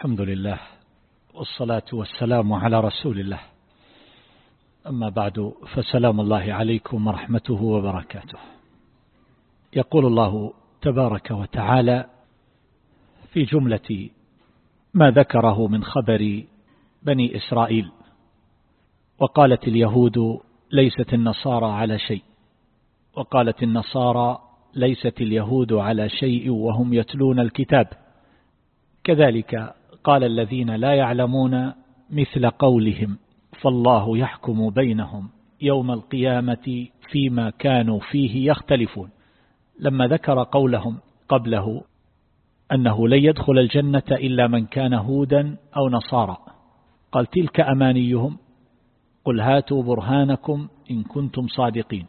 الحمد لله والصلاة والسلام على رسول الله. أما بعد فسلام الله عليكم ورحمته وبركاته. يقول الله تبارك وتعالى في جملة ما ذكره من خبر بني إسرائيل وقالت اليهود ليست النصارى على شيء. وقالت النصارى ليست اليهود على شيء وهم يتلون الكتاب. كذلك قال الذين لا يعلمون مثل قولهم فالله يحكم بينهم يوم القيامة فيما كانوا فيه يختلفون. لما ذكر قولهم قبله أنه لن يدخل الجنة إلا من كان هودا أو نصارى قال تلك أمانيهم؟ قل هاتوا برهانكم إن كنتم صادقين.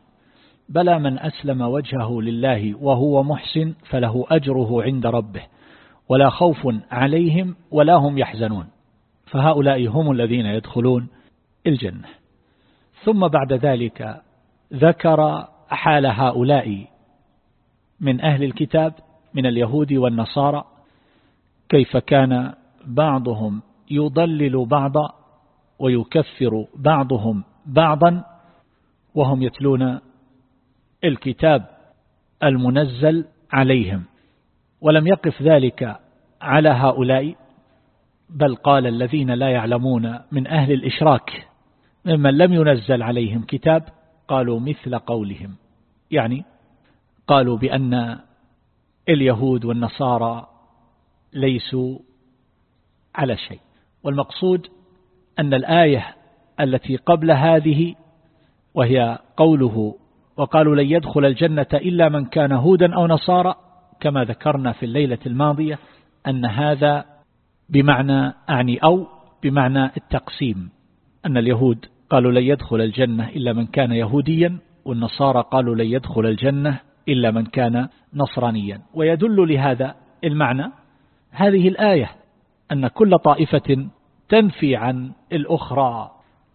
بلى من أسلم وجهه لله وهو محسن فله أجره عند ربه. ولا خوف عليهم ولا هم يحزنون. فهؤلاء هم الذين يدخلون الجنة. ثم بعد ذلك ذكر حال هؤلاء من أهل الكتاب من اليهود والنصارى كيف كان بعضهم يضلل بعضا ويكفر بعضهم بعضا وهم يتلون الكتاب المنزل عليهم. ولم يقف ذلك على هؤلاء بل قال الذين لا يعلمون من أهل الإشراك ممن لم ينزل عليهم كتاب قالوا مثل قولهم. يعني قالوا بأن اليهود والنصارى ليسوا على شيء. والمقصود أن الآية التي قبل هذه وهي قوله وقالوا لن يدخل الجنة إلا من كان هودا أو نصارى كما ذكرنا في الليلة الماضية أن هذا بمعنى أعني أو بمعنى التقسيم. أن اليهود قالوا لن يدخل الجنة إلا من كان يهوديا والنصارى قالوا لن يدخل الجنة إلا من كان نصرانيا. ويدل لهذا المعنى هذه الآية أن كل طائفة تنفي عن الأخرى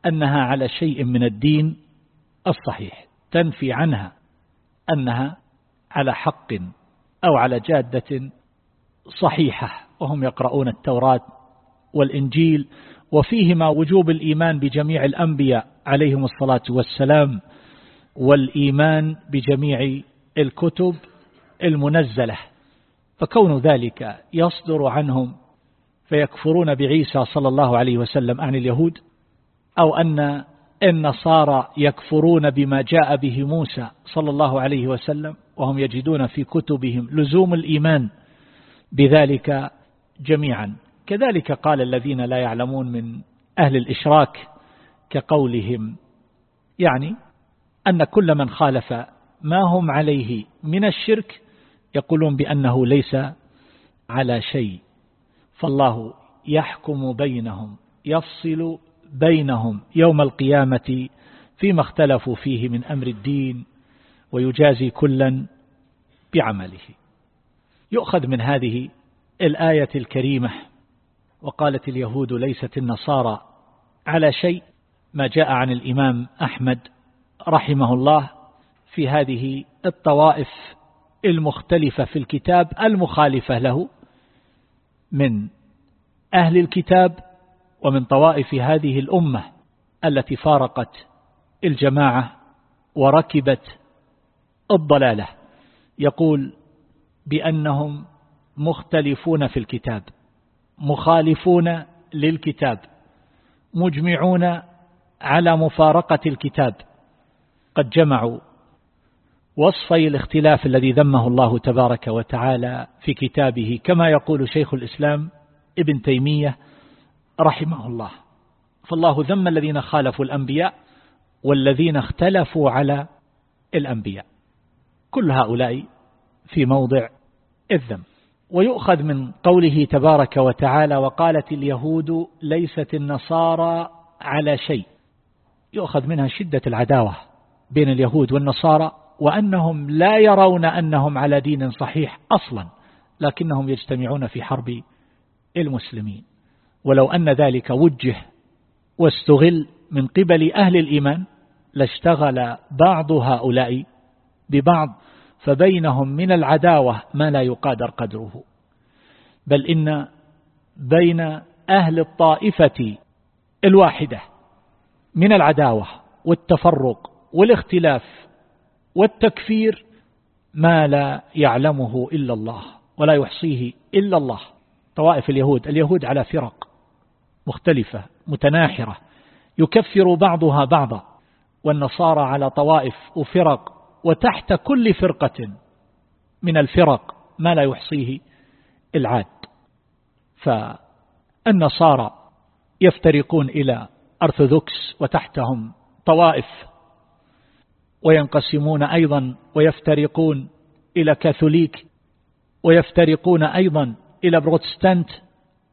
أنها على شيء من الدين الصحيح تنفي عنها أنها على حق. أو على جادة صحيحة وهم يقرؤون التوراة والإنجيل وفيهما وجوب الإيمان بجميع الأنبياء عليهم الصلاة والسلام والإيمان بجميع الكتب المنزلة. فكون ذلك يصدر عنهم فيكفرون بعيسى صلى الله عليه وسلم عن اليهود أو أن النصارى يكفرون بما جاء به موسى صلى الله عليه وسلم وهم يجدون في كتبهم لزوم الإيمان بذلك جميعا. كذلك قال الذين لا يعلمون من أهل الإشراك كقولهم يعني أن كل من خالف ما هم عليه من الشرك يقولون بأنه ليس على شيء فالله يحكم بينهم يفصل بينهم يوم القيامة فيما اختلفوا فيه من أمر الدين ويجازي كلا بعمله. يؤخذ من هذه الآية الكريمة وقالت اليهود ليست النصارى على شيء ما جاء عن الإمام أحمد رحمه الله في هذه الطوائف المختلفة في الكتاب المخالفة له من أهل الكتاب ومن طوائف هذه الأمة التي فارقت الجماعة وركبت الضلالة. يقول بأنهم مختلفون في الكتاب مخالفون للكتاب مجمعون على مفارقة الكتاب. قد جمعوا وصفي الاختلاف الذي ذمه الله تبارك وتعالى في كتابه كما يقول شيخ الإسلام ابن تيمية رحمه الله. فالله ذم الذين خالفوا الأنبياء والذين اختلفوا على الأنبياء. كل هؤلاء في موضع الذم. ويؤخذ من قوله تبارك وتعالى وقالت اليهود ليست النصارى على شيء. يؤخذ منها شدة العداوة بين اليهود والنصارى وأنهم لا يرون أنهم على دين صحيح أصلا لكنهم يجتمعون في حرب المسلمين. ولو أن ذلك وجه واستغل من قبل أهل الإيمان لاشتغل بعض هؤلاء ببعض فبينهم من العداوة ما لا يقادر قدره. بل إن بين أهل الطائفة الواحدة من العداوة والتفرق والاختلاف والتكفير ما لا يعلمه إلا الله ولا يحصيه إلا الله. طوائف اليهود اليهود على فرق مختلفة متناحرة يكفر بعضها بعضا والنصارى على طوائف وفرق وتحت كل فرقة من الفرق ما لا يحصيه العاد. فالنصارى يفترقون إلى أرثوذكس وتحتهم طوائف وينقسمون أيضا ويفترقون إلى كاثوليك ويفترقون أيضا إلى بروتستانت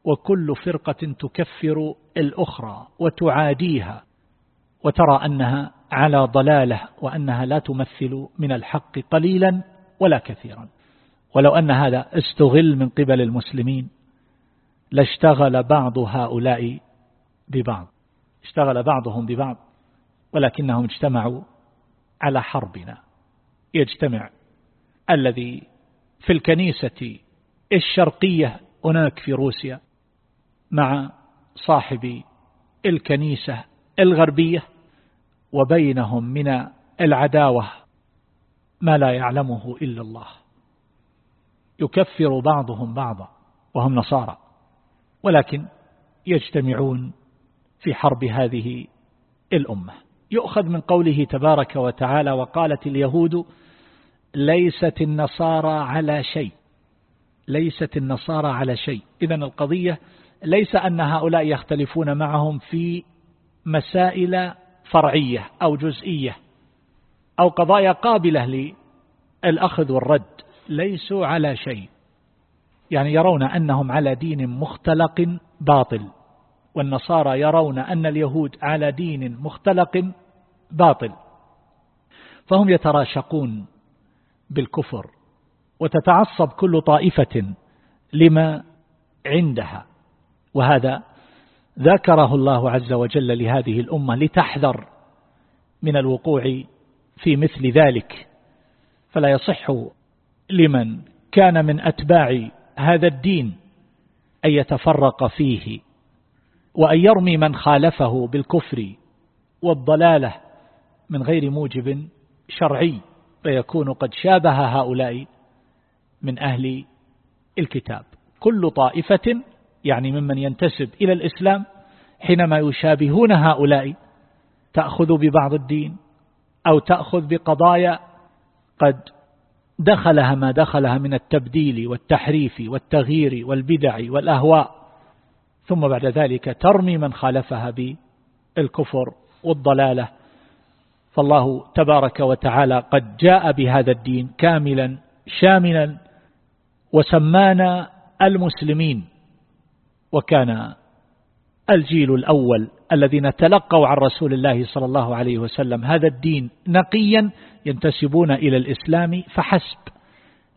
وكل فرقة تكفر الأخرى وتعاديها وترى أنها على ضلالة وأنها لا تمثل من الحق قليلا ولا كثيرا. ولو أن هذا استغل من قبل المسلمين لاشتغل بعض هؤلاء ببعض. اشتغل بعضهم ببعض ولكنهم اجتمعوا على حربنا. يجتمع الذي في الكنيسة الشرقية هناك في روسيا مع صاحب الكنيسة الغربية وبينهم من العداوة ما لا يعلمه إلا الله. يكفر بعضهم بعضا وهم نصارى ولكن يجتمعون في حرب هذه الأمة. يؤخذ من قوله تبارك وتعالى وقالت اليهود ليست النصارى على شيء. ليست النصارى على شيء. إذا القضية ليس أن هؤلاء يختلفون معهم في مسائل فرعية أو جزئية أو قضايا قابلة للأخذ والرد ليسوا على شيء. يعني يرون أنهم على دين مختلق باطل والنصارى يرون أن اليهود على دين مختلق باطل. فهم يتراشقون بالكفر وتتعصب كل طائفة لما عندها وهذا ذكره الله عز وجل لهذه الأمة لتحذر من الوقوع في مثل ذلك. فلا يصح لمن كان من أتباع هذا الدين أن يتفرق فيه وأن يرمي من خالفه بالكفر والضلالة من غير موجب شرعي فيكون قد شابه هؤلاء من أهل الكتاب. كل طائفة يعني ممن ينتسب إلى الإسلام حينما يشابهون هؤلاء تأخذ ببعض الدين أو تأخذ بقضايا قد دخلها ما دخلها من التبديل والتحريف والتغيير والبدع والأهواء ثم بعد ذلك ترمي من خالفها بالكفر والضلالة. فالله تبارك وتعالى قد جاء بهذا الدين كاملا شاملا وسمانا المسلمين. وكان الجيل الأول الذين تلقوا عن رسول الله صلى الله عليه وسلم هذا الدين نقيا ينتسبون إلى الإسلام فحسب.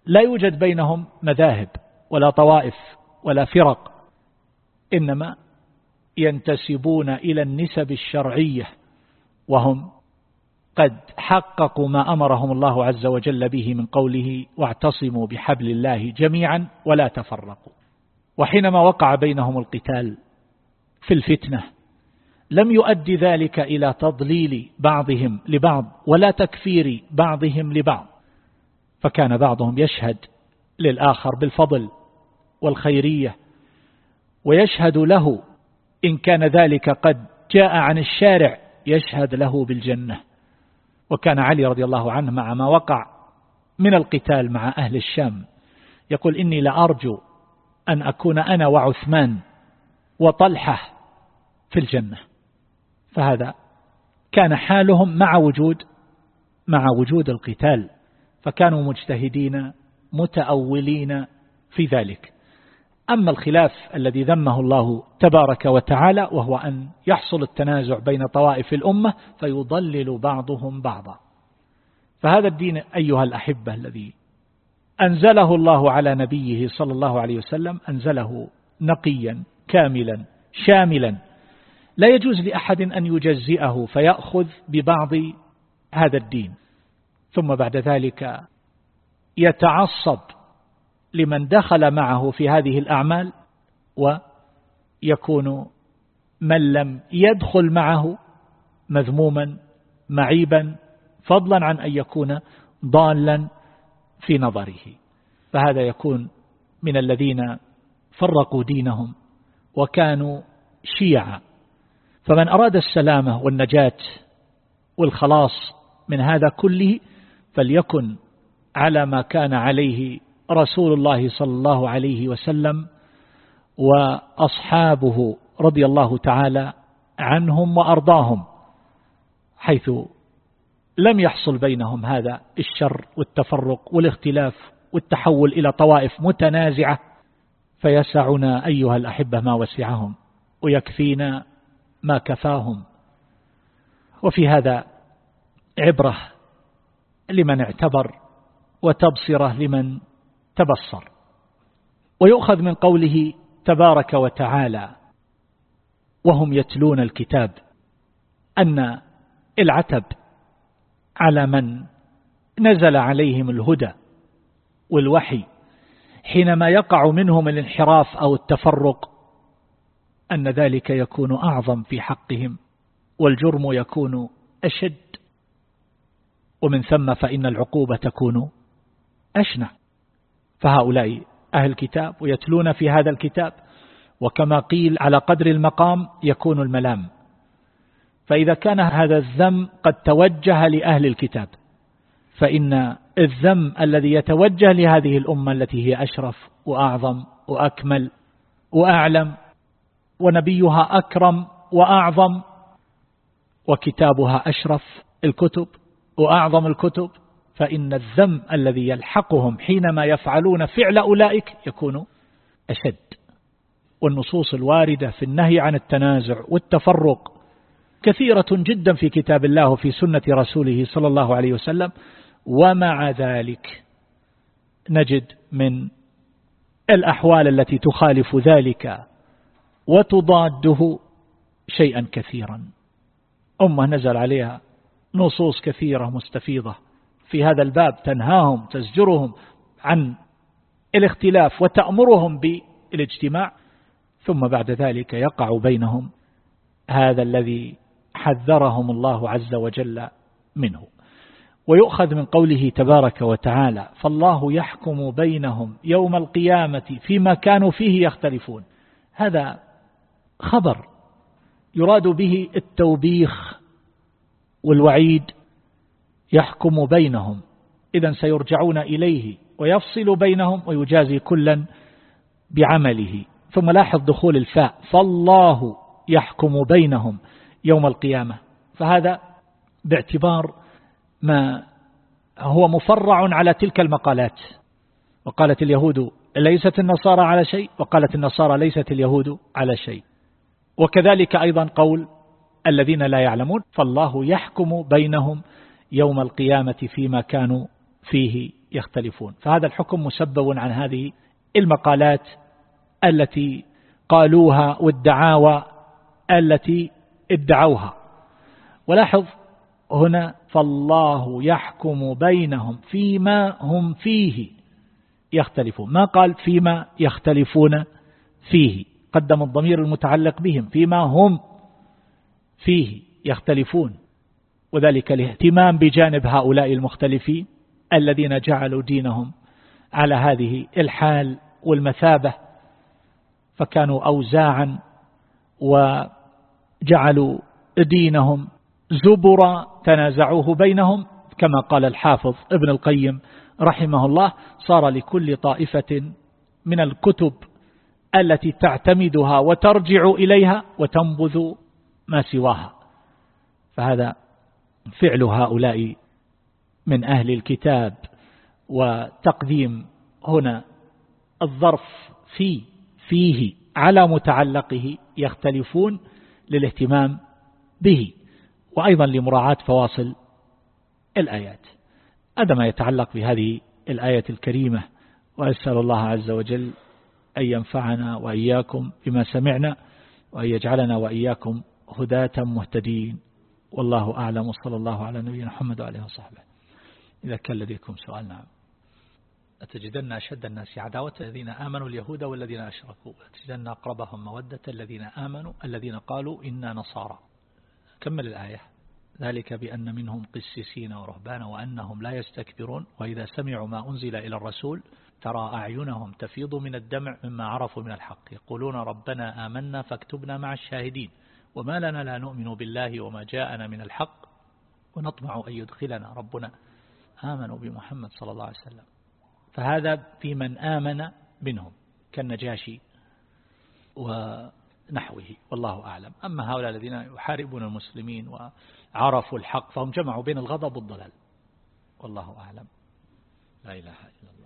لا يوجد بينهم مذاهب ولا طوائف ولا فرق إنما ينتسبون إلى النسب الشرعية وهم قد حققوا ما أمرهم الله عز وجل به من قوله واعتصموا بحبل الله جميعا ولا تفرقوا. وحينما وقع بينهم القتال في الفتنة لم يؤدي ذلك إلى تضليل بعضهم لبعض ولا تكفير بعضهم لبعض. فكان بعضهم يشهد للآخر بالفضل والخيرية ويشهد له إن كان ذلك قد جاء عن الشارع يشهد له بالجنة. وكان علي رضي الله عنه مع ما وقع من القتال مع أهل الشام يقول إني لأرجو أن أكون أنا وعثمان وطلحة في الجنة. فهذا كان حالهم مع وجود مع وجود القتال فكانوا مجتهدين متأولين في ذلك. أما الخلاف الذي ذمه الله تبارك وتعالى وهو أن يحصل التنازع بين طوائف الأمة فيضلل بعضهم بعضا. فهذا الدين أيها الأحبة الذي أنزله الله على نبيه صلى الله عليه وسلم أنزله نقيا كاملا شاملا. لا يجوز لأحد أن يجزئه فيأخذ ببعض هذا الدين. ثم بعد ذلك يتعصب لمن دخل معه في هذه الأعمال يكون من لم يدخل معه مذموما معيبا فضلا عن أن يكون ضالا في نظره. فهذا يكون من الذين فرقوا دينهم وكانوا شيعا فمن أراد السلامة والنجاة والخلاص من هذا كله فليكن على ما كان عليه رسول الله صلى الله عليه وسلم وأصحابه رضي الله تعالى عنهم وأرضاهم حيث لم يحصل بينهم هذا الشر والتفرق والاختلاف والتحول إلى طوائف متنازعة فيسعنا أيها الأحبة ما وسعهم ويكفينا ما كفاهم. وفي هذا عبرة لمن اعتبر وتبصرة لمن تبصر. ويؤخذ من قوله تبارك وتعالى وهم يتلون الكتاب أن العتب على من نزل عليهم الهدى والوحي حينما يقع منهم الانحراف أو التفرق أن ذلك يكون أعظم في حقهم والجرم يكون أشد. ومن ثم فإن العقوبة تكون أشنع فهؤلاء أهل الكتاب ويتلون في هذا الكتاب وكما قيل على قدر المقام يكون الملام. فإذا كان هذا الذم قد توجه لأهل الكتاب فإن الذم الذي يتوجه لهذه الأمة التي هي أشرف وأعظم وأكمل وأعلم ونبيها أكرم وأعظم وكتابها أشرف الكتب وأعظم الكتب فإن الذم الذي يلحقهم حينما يفعلون فعل أولئك يكون أشد. والنصوص الواردة في النهي عن التنازع والتفرق كثيرة جدا في كتاب الله وفي سنة رسوله صلى الله عليه وسلم. ومع ذلك نجد من الأحوال التي تخالف ذلك وتضاده شيئا كثيرا. أمة نزل عليها نصوص كثيرة مستفيضة. في هذا الباب تنهاهم تزجرهم عن الاختلاف وتأمرهم بالاجتماع. ثم بعد ذلك يقع بينهم هذا الذي حذرهم الله عز وجل منه. ويؤخذ من قوله تبارك وتعالى فالله يحكم بينهم يوم القيامة فيما كانوا فيه يختلفون هذا خبر يراد به التوبيخ والوعيد يحكم بينهم إذا سيرجعون إليه ويفصل بينهم ويجازي كلا بعمله. ثم لاحظ دخول الفاء فالله يحكم بينهم يوم القيامة. فهذا باعتبار ما هو مفرع على تلك المقالات. وقالت اليهود ليست النصارى على شيء؟ وقالت النصارى ليست اليهود على شيء. وكذلك أيضا قول الذين لا يعلمون فالله يحكم بينهم يوم القيامة فيما كانوا فيه يختلفون. فهذا الحكم مسبب عن هذه المقالات التي قالوها والدعاوى التي ادعوها. ولاحظ هنا فالله يحكم بينهم فيما هم فيه يختلفون. ما قال فيما يختلفون فيه؟ قدم الضمير المتعلق بهم فيما هم فيه يختلفون. وذلك الاهتمام بجانب هؤلاء المختلفين الذين جعلوا دينهم على هذه الحال والمثابة فكانوا أوزاعا وجعلوا دينهم زبرا تنازعوه بينهم. كما قال الحافظ ابن القيم رحمه الله صار لكل طائفة من الكتب التي تعتمدها وترجع إليها وتنبذ ما سواها. فهذا فعل هؤلاء من أهل الكتاب. وتقديم هنا الظرف في فيه على متعلقه يختلفون. للاهتمام به وأيضا لمراعاة فواصل الآيات. هذا ما يتعلق بهذه الآية الكريمة وأسأل الله عز وجل أن ينفعنا وإياكم بما سمعنا وأن يجعلنا وإياكم هداة مهتدين. والله أعلم وصلى الله على نبينا محمد وعليه وصحبه. إذا كان لديكم سؤال نعم. أتجدن أشد الناس عداوة الذين آمنوا اليهود والذين أشركوا؟ أتجدن أقربهم مودة الذين آمنوا الذين قالوا إنا نصارى. كمل الآية. ذلك بأن منهم قسيسين ورهبان وأنهم لا يستكبرون وإذا سمعوا ما أنزل إلى الرسول ترى أعينهم تفيض من الدمع مما عرفوا من الحق. يقولون ربنا آمنا فاكتبنا مع الشاهدين وما لنا لا نؤمن بالله وما جاءنا من الحق ونطمع أن يدخلنا. ربنا آمنوا بمحمد صلى الله عليه وسلم. فهذا في من آمن منهم كالنجاشي ونحوه والله أعلم. أما هؤلاء الذين يحاربون المسلمين وعرفوا الحق فهم جمعوا بين الغضب والضلال والله أعلم. لا إله إلا الله.